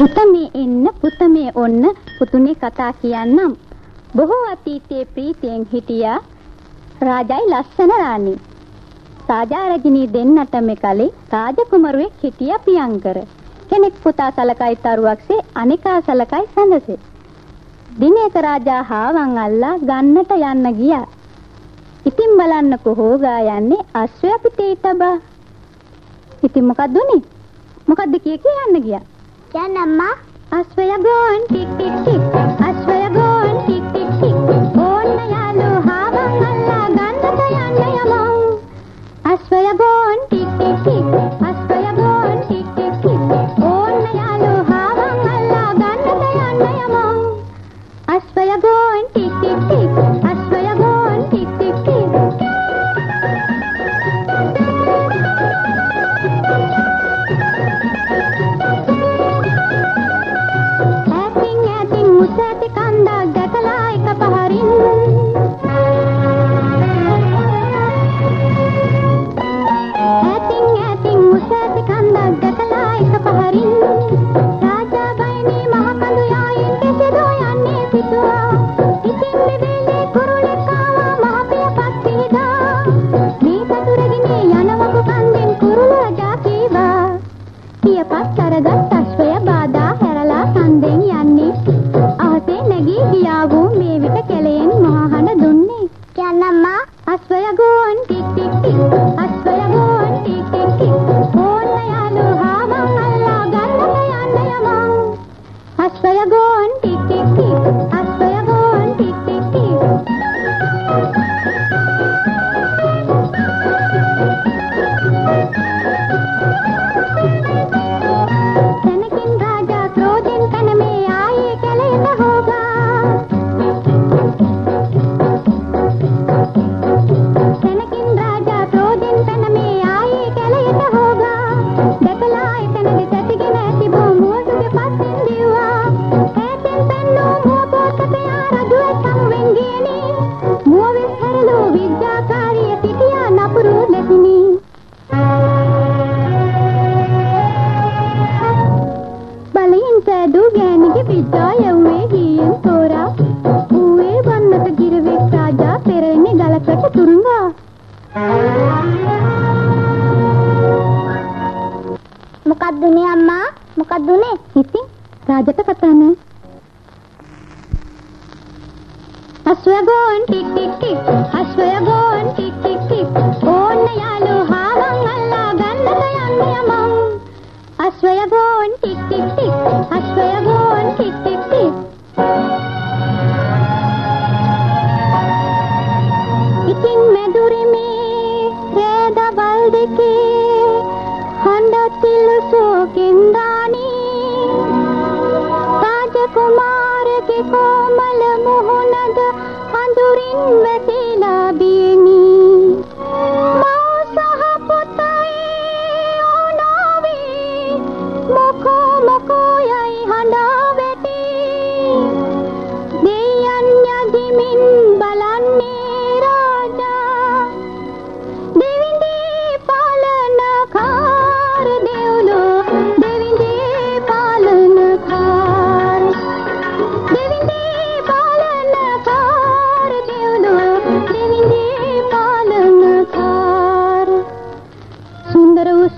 උතමේ එන්න පුතමේ ඔන්න පුතුනේ කතා කියන්නම්. බොහෝ අතීතයේ ප්‍රීතියෙන් හිටියා රාජයි ලස්සන රාණි. සාජාරජිනී දෙන්නටම කලේ රාජකුමරුවෙක් හිටියා ප්‍රියංකර. කෙනෙක් පුතා සලකයි තරුවක්සේ අනිකා සලකයි සඳසේ. දිනේක රාජා හාවන් අල්ලා ගන්නට යන්න ගියා. ඉතින් බලන්න කොහෝගා යන්නේ අශ්වය පිටේ තබා. ඉතින් මොකක්ද උනේ? මොකක්ද කිය කිය යන්න ගියා. क्या नम्मा? अस्वया गोन tick tick tick Passei agora. రాజట పత్రాన్ని అశ్వగోన్ టిక్ టిక్ టిక్ అశ్వగో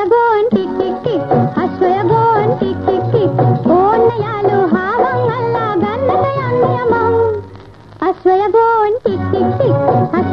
you going? Tick, tick, tick. Hush, where you going? Tick, tick, tick. Oh, Nayalu, Havang, Allah, Ganatayam, Yamang. Hush, where you going? Tick, tick, tick. Hush,